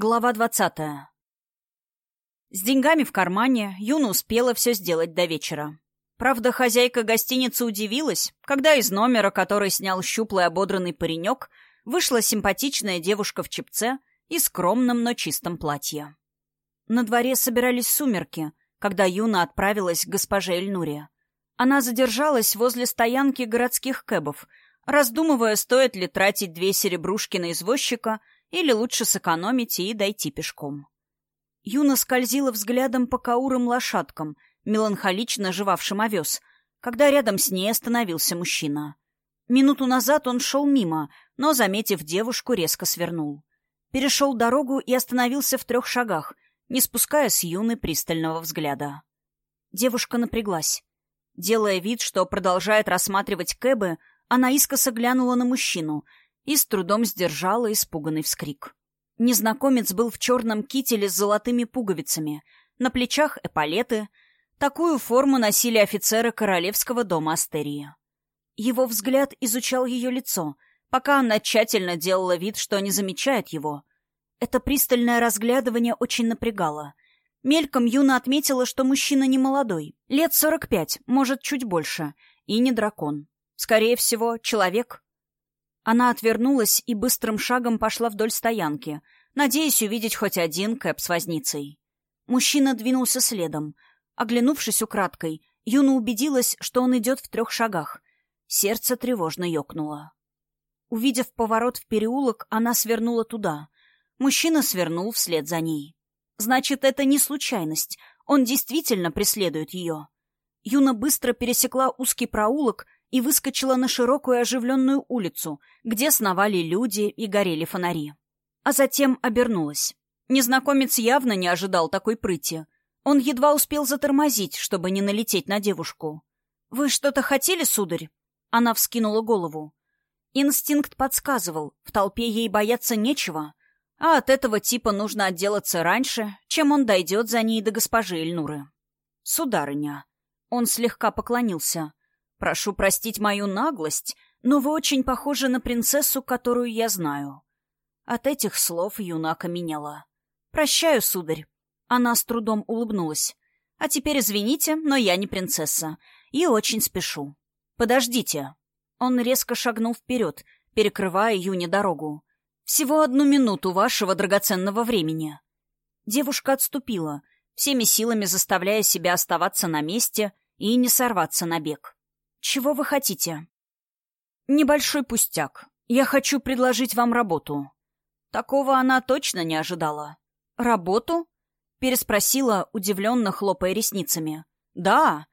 Глава двадцатая. С деньгами в кармане Юна успела все сделать до вечера. Правда, хозяйка гостиницы удивилась, когда из номера, который снял щуплый ободранный паренек, вышла симпатичная девушка в чепце и скромном, но чистом платье. На дворе собирались сумерки, когда Юна отправилась к госпоже Эльнуре. Она задержалась возле стоянки городских кэбов, раздумывая, стоит ли тратить две серебрушки на извозчика — или лучше сэкономить и дойти пешком. Юна скользила взглядом по каурым лошадкам, меланхолично жевавшим овес, когда рядом с ней остановился мужчина. Минуту назад он шел мимо, но, заметив девушку, резко свернул. Перешел дорогу и остановился в трех шагах, не спуская с Юны пристального взгляда. Девушка напряглась. Делая вид, что продолжает рассматривать Кэбы, она искоса глянула на мужчину и с трудом сдержала испуганный вскрик. Незнакомец был в черном кителе с золотыми пуговицами, на плечах эполеты. Такую форму носили офицеры королевского дома Астерии. Его взгляд изучал ее лицо, пока она тщательно делала вид, что не замечает его. Это пристальное разглядывание очень напрягало. Мельком Юна отметила, что мужчина не молодой, лет сорок пять, может, чуть больше, и не дракон. Скорее всего, человек. Она отвернулась и быстрым шагом пошла вдоль стоянки, надеясь увидеть хоть один кэп с возницей. Мужчина двинулся следом. Оглянувшись украдкой, Юна убедилась, что он идет в трех шагах. Сердце тревожно ёкнуло. Увидев поворот в переулок, она свернула туда. Мужчина свернул вслед за ней. Значит, это не случайность. Он действительно преследует ее. Юна быстро пересекла узкий проулок и выскочила на широкую оживленную улицу, где сновали люди и горели фонари. А затем обернулась. Незнакомец явно не ожидал такой прыти. Он едва успел затормозить, чтобы не налететь на девушку. «Вы что-то хотели, сударь?» Она вскинула голову. Инстинкт подсказывал, в толпе ей бояться нечего, а от этого типа нужно отделаться раньше, чем он дойдет за ней до госпожи Эльнуры. «Сударыня». Он слегка поклонился. Прошу простить мою наглость, но вы очень похожи на принцессу, которую я знаю. От этих слов юна окаменела. Прощаю, сударь. Она с трудом улыбнулась. А теперь извините, но я не принцесса. И очень спешу. Подождите. Он резко шагнул вперед, перекрывая Юне дорогу. Всего одну минуту вашего драгоценного времени. Девушка отступила, всеми силами заставляя себя оставаться на месте и не сорваться на бег. «Чего вы хотите?» «Небольшой пустяк. Я хочу предложить вам работу». Такого она точно не ожидала. «Работу?» — переспросила, удивленно хлопая ресницами. «Да».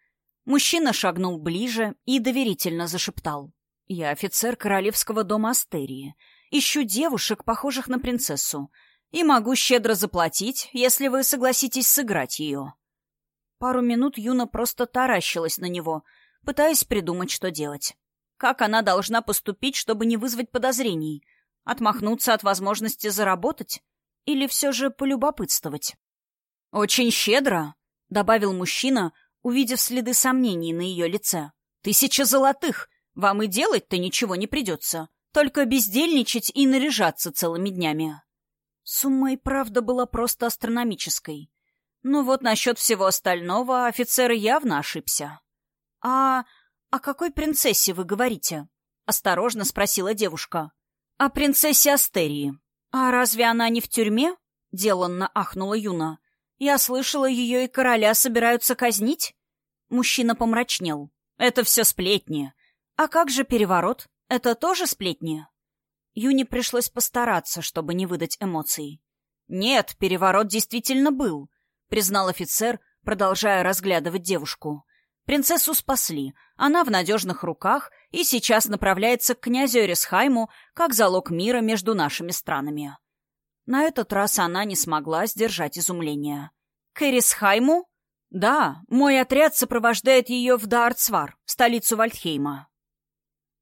Мужчина шагнул ближе и доверительно зашептал. «Я офицер королевского дома Астерии. Ищу девушек, похожих на принцессу, и могу щедро заплатить, если вы согласитесь сыграть ее». Пару минут Юна просто таращилась на него — пытаясь придумать, что делать. Как она должна поступить, чтобы не вызвать подозрений? Отмахнуться от возможности заработать? Или все же полюбопытствовать? «Очень щедро», — добавил мужчина, увидев следы сомнений на ее лице. «Тысяча золотых! Вам и делать-то ничего не придется. Только бездельничать и наряжаться целыми днями». Сумма и правда была просто астрономической. Но вот насчет всего остального офицер явно ошибся. «А о какой принцессе вы говорите?» — осторожно спросила девушка. «О принцессе Астерии. А разве она не в тюрьме?» — деланно ахнула Юна. «Я слышала, ее и короля собираются казнить?» Мужчина помрачнел. «Это все сплетни. А как же переворот? Это тоже сплетни?» Юне пришлось постараться, чтобы не выдать эмоций. «Нет, переворот действительно был», — признал офицер, продолжая разглядывать девушку. Принцессу спасли, она в надежных руках и сейчас направляется к князю Эрисхайму как залог мира между нашими странами. На этот раз она не смогла сдержать изумление. «К Эрисхайму?» «Да, мой отряд сопровождает ее в Даарцвар, столицу Вальдхейма».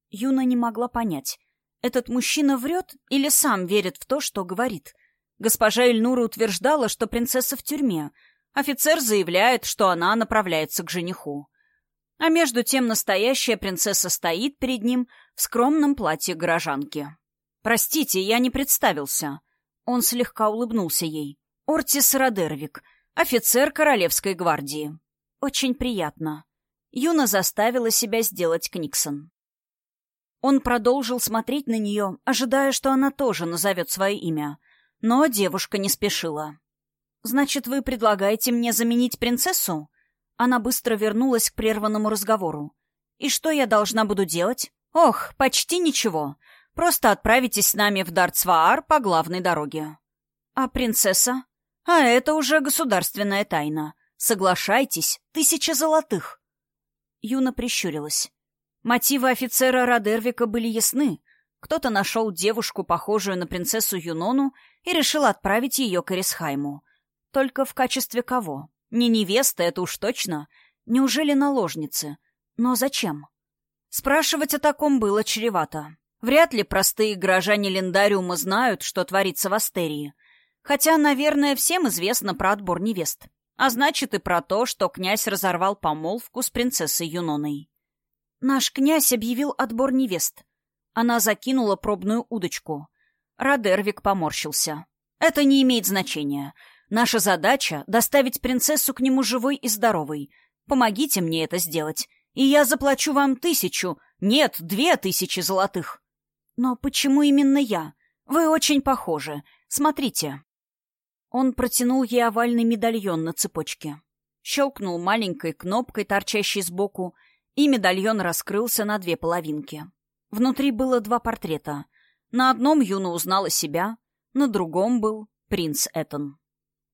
Юна не могла понять, этот мужчина врет или сам верит в то, что говорит. Госпожа Эльнура утверждала, что принцесса в тюрьме. Офицер заявляет, что она направляется к жениху. А между тем настоящая принцесса стоит перед ним в скромном платье горожанки. «Простите, я не представился». Он слегка улыбнулся ей. «Ортис Родервик, офицер Королевской гвардии. Очень приятно». Юна заставила себя сделать Книксон. Он продолжил смотреть на нее, ожидая, что она тоже назовет свое имя. Но девушка не спешила. «Значит, вы предлагаете мне заменить принцессу?» Она быстро вернулась к прерванному разговору. «И что я должна буду делать?» «Ох, почти ничего. Просто отправитесь с нами в Дартсваар по главной дороге». «А принцесса?» «А это уже государственная тайна. Соглашайтесь, тысяча золотых». Юна прищурилась. Мотивы офицера Радервика были ясны. Кто-то нашел девушку, похожую на принцессу Юнону, и решил отправить ее к Эрисхайму. Только в качестве кого? Не невеста, это уж точно. Неужели наложницы? Но зачем? Спрашивать о таком было чревато. Вряд ли простые горожане Лендариума знают, что творится в Астерии. Хотя, наверное, всем известно про отбор невест. А значит и про то, что князь разорвал помолвку с принцессой Юноной. Наш князь объявил отбор невест. Она закинула пробную удочку. Радервик поморщился. Это не имеет значения. Наша задача — доставить принцессу к нему живой и здоровой. Помогите мне это сделать, и я заплачу вам тысячу, нет, две тысячи золотых. Но почему именно я? Вы очень похожи. Смотрите. Он протянул ей овальный медальон на цепочке. Щелкнул маленькой кнопкой, торчащей сбоку, и медальон раскрылся на две половинки. Внутри было два портрета. На одном Юна узнала себя, на другом был принц Этон.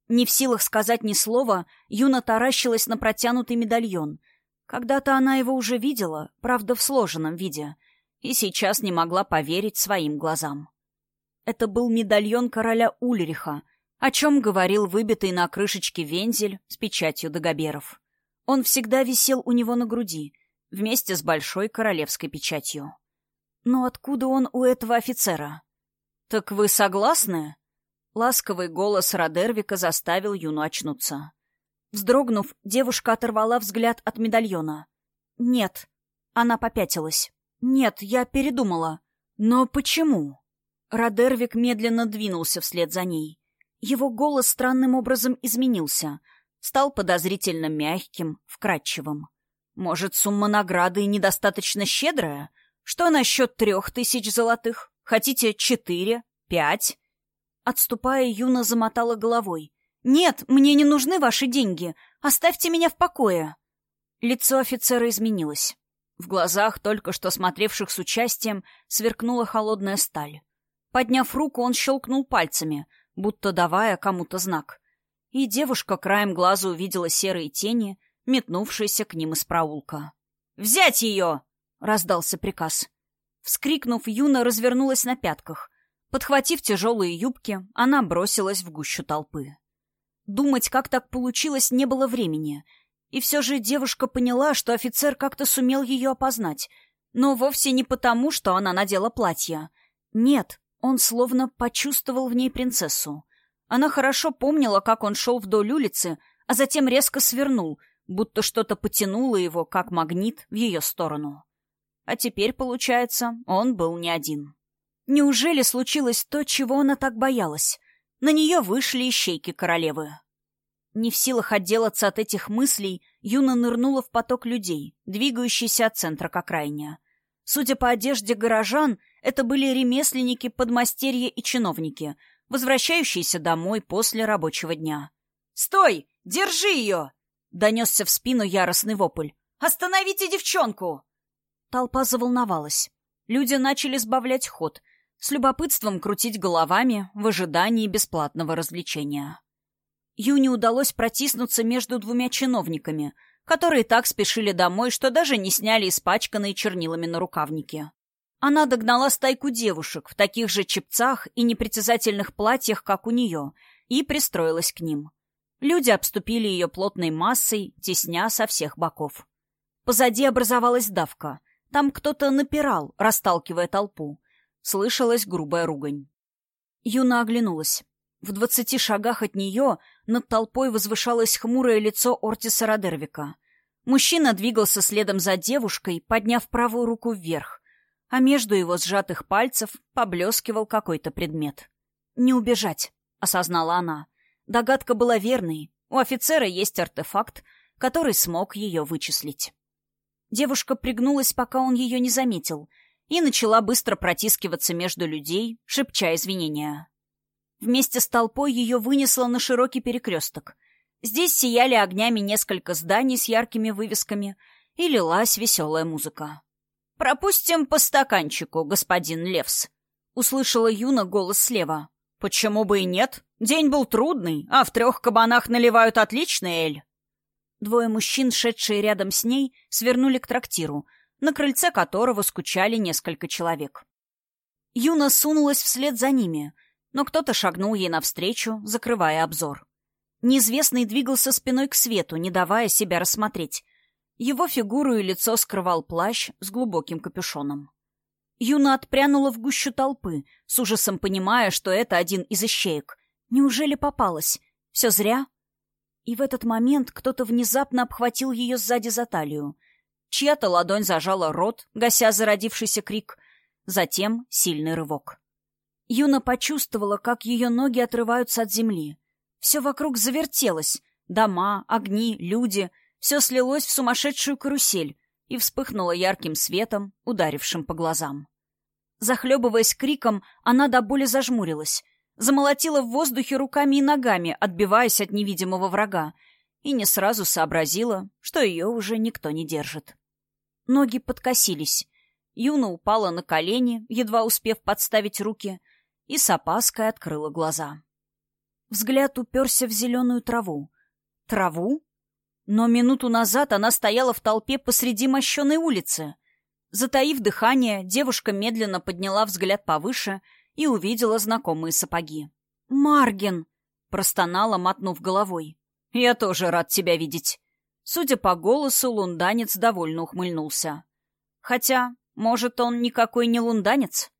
Не в силах сказать ни слова, Юна таращилась на протянутый медальон. Когда-то она его уже видела, правда, в сложенном виде, и сейчас не могла поверить своим глазам. Это был медальон короля Ульриха, о чем говорил выбитый на крышечке вензель с печатью Дагоберов. Он всегда висел у него на груди, вместе с большой королевской печатью. Но откуда он у этого офицера? «Так вы согласны?» Ласковый голос Родервика заставил Юну очнуться. Вздрогнув, девушка оторвала взгляд от медальона. «Нет». Она попятилась. «Нет, я передумала». «Но почему?» Родервик медленно двинулся вслед за ней. Его голос странным образом изменился. Стал подозрительно мягким, вкрадчивым. «Может, сумма награды недостаточно щедрая? Что насчет трех тысяч золотых? Хотите четыре? Пять?» Отступая, Юна замотала головой. «Нет, мне не нужны ваши деньги. Оставьте меня в покое». Лицо офицера изменилось. В глазах, только что смотревших с участием, сверкнула холодная сталь. Подняв руку, он щелкнул пальцами, будто давая кому-то знак. И девушка краем глаза увидела серые тени, метнувшиеся к ним из проулка. «Взять ее!» — раздался приказ. Вскрикнув, Юна развернулась на пятках. Подхватив тяжелые юбки, она бросилась в гущу толпы. Думать, как так получилось, не было времени. И все же девушка поняла, что офицер как-то сумел ее опознать. Но вовсе не потому, что она надела платье. Нет, он словно почувствовал в ней принцессу. Она хорошо помнила, как он шел вдоль улицы, а затем резко свернул, будто что-то потянуло его, как магнит, в ее сторону. А теперь, получается, он был не один. Неужели случилось то, чего она так боялась? На нее вышли ищейки королевы. Не в силах отделаться от этих мыслей, Юна нырнула в поток людей, двигающийся от центра к окраине. Судя по одежде горожан, это были ремесленники, подмастерья и чиновники, возвращающиеся домой после рабочего дня. «Стой! Держи ее!» — донесся в спину яростный вопль. «Остановите девчонку!» Толпа заволновалась. Люди начали сбавлять ход, с любопытством крутить головами в ожидании бесплатного развлечения. Юне удалось протиснуться между двумя чиновниками, которые так спешили домой, что даже не сняли испачканные чернилами на рукавники. Она догнала стайку девушек в таких же чепцах и непритязательных платьях, как у нее, и пристроилась к ним. Люди обступили ее плотной массой, тесня со всех боков. Позади образовалась давка. Там кто-то напирал, расталкивая толпу. Слышалась грубая ругань. Юна оглянулась. В двадцати шагах от нее над толпой возвышалось хмурое лицо Ортиса Родервика. Мужчина двигался следом за девушкой, подняв правую руку вверх, а между его сжатых пальцев поблескивал какой-то предмет. «Не убежать», — осознала она. Догадка была верной. У офицера есть артефакт, который смог ее вычислить. Девушка пригнулась, пока он ее не заметил, и начала быстро протискиваться между людей, шепча извинения. Вместе с толпой ее вынесло на широкий перекресток. Здесь сияли огнями несколько зданий с яркими вывесками, и лилась веселая музыка. «Пропустим по стаканчику, господин Левс», — услышала Юна голос слева. «Почему бы и нет? День был трудный, а в трех кабанах наливают отличный эль». Двое мужчин, шедшие рядом с ней, свернули к трактиру, на крыльце которого скучали несколько человек. Юна сунулась вслед за ними, но кто-то шагнул ей навстречу, закрывая обзор. Неизвестный двигался спиной к свету, не давая себя рассмотреть. Его фигуру и лицо скрывал плащ с глубоким капюшоном. Юна отпрянула в гущу толпы, с ужасом понимая, что это один из ищеек. Неужели попалась? Все зря? И в этот момент кто-то внезапно обхватил ее сзади за талию. Чья-то ладонь зажала рот, гася зародившийся крик. Затем сильный рывок. Юна почувствовала, как ее ноги отрываются от земли. Все вокруг завертелось. Дома, огни, люди. Все слилось в сумасшедшую карусель и вспыхнуло ярким светом, ударившим по глазам. Захлебываясь криком, она до боли зажмурилась замолотила в воздухе руками и ногами, отбиваясь от невидимого врага, и не сразу сообразила, что ее уже никто не держит. Ноги подкосились. Юна упала на колени, едва успев подставить руки, и с опаской открыла глаза. Взгляд уперся в зеленую траву. Траву? Но минуту назад она стояла в толпе посреди мощеной улицы. Затаив дыхание, девушка медленно подняла взгляд повыше — и увидела знакомые сапоги. «Марген!» — простонала, мотнув головой. «Я тоже рад тебя видеть». Судя по голосу, лунданец довольно ухмыльнулся. Хотя, может, он никакой не лунданец?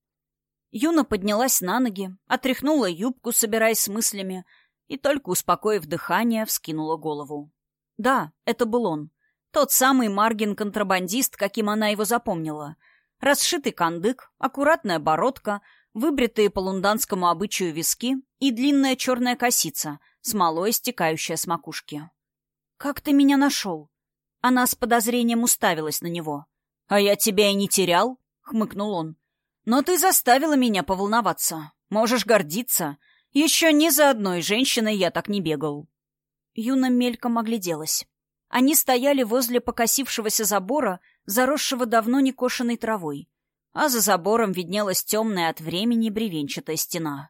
Юна поднялась на ноги, отряхнула юбку, собираясь с мыслями, и только успокоив дыхание, вскинула голову. Да, это был он. Тот самый Марген-контрабандист, каким она его запомнила. Расшитый кандык, аккуратная бородка — выбритые по лунданскому обычаю виски и длинная черная косица, смолой стекающая с макушки. «Как ты меня нашел?» Она с подозрением уставилась на него. «А я тебя и не терял», — хмыкнул он. «Но ты заставила меня поволноваться. Можешь гордиться. Еще ни за одной женщиной я так не бегал». Юна мельком огляделась. Они стояли возле покосившегося забора, заросшего давно некошенной травой, а за забором виднелась темная от времени бревенчатая стена.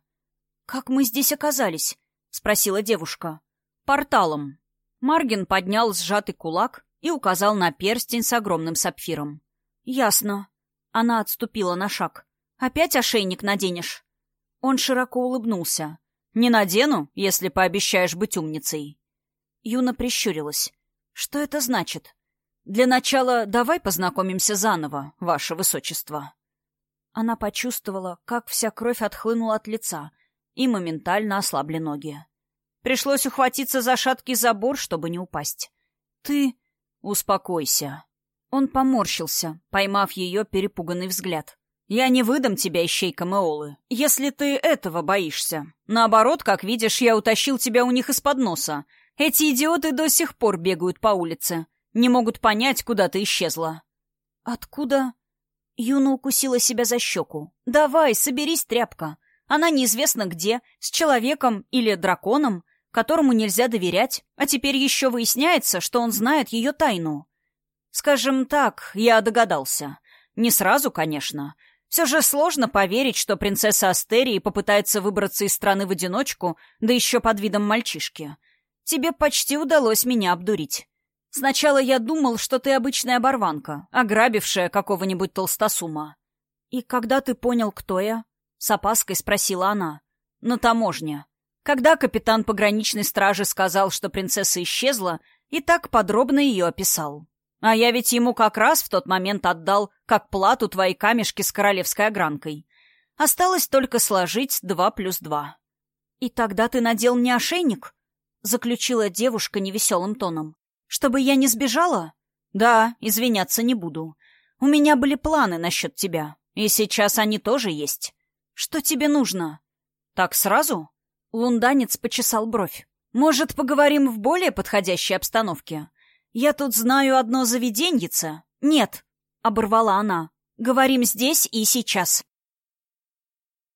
«Как мы здесь оказались?» — спросила девушка. «Порталом». Маргин поднял сжатый кулак и указал на перстень с огромным сапфиром. «Ясно». Она отступила на шаг. «Опять ошейник наденешь?» Он широко улыбнулся. «Не надену, если пообещаешь быть умницей». Юна прищурилась. «Что это значит?» Для начала давай познакомимся заново, ваше высочество». Она почувствовала, как вся кровь отхлынула от лица, и моментально ослабли ноги. Пришлось ухватиться за шаткий забор, чтобы не упасть. «Ты...» «Успокойся». Он поморщился, поймав ее перепуганный взгляд. «Я не выдам тебя, ищейка Меолы, если ты этого боишься. Наоборот, как видишь, я утащил тебя у них из-под носа. Эти идиоты до сих пор бегают по улице. Не могут понять, куда ты исчезла. Откуда? Юна укусила себя за щеку. Давай, соберись, тряпка. Она неизвестно где, с человеком или драконом, которому нельзя доверять, а теперь еще выясняется, что он знает ее тайну. Скажем так, я догадался. Не сразу, конечно. Все же сложно поверить, что принцесса Астерии попытается выбраться из страны в одиночку, да еще под видом мальчишки. Тебе почти удалось меня обдурить. Сначала я думал, что ты обычная оборванка, ограбившая какого-нибудь толстосума. И когда ты понял, кто я? С опаской спросила она. На таможне. Когда капитан пограничной стражи сказал, что принцесса исчезла, и так подробно ее описал. А я ведь ему как раз в тот момент отдал как плату твои камешки с королевской огранкой. Осталось только сложить два плюс два. «И тогда ты надел мне ошейник?» — заключила девушка невеселым тоном. Чтобы я не сбежала? Да, извиняться не буду. У меня были планы насчет тебя, и сейчас они тоже есть. Что тебе нужно? «Так сразу?» Лунданец почесал бровь. «Может, поговорим в более подходящей обстановке? Я тут знаю одно заведеньице». «Нет», — оборвала она. «Говорим здесь и сейчас».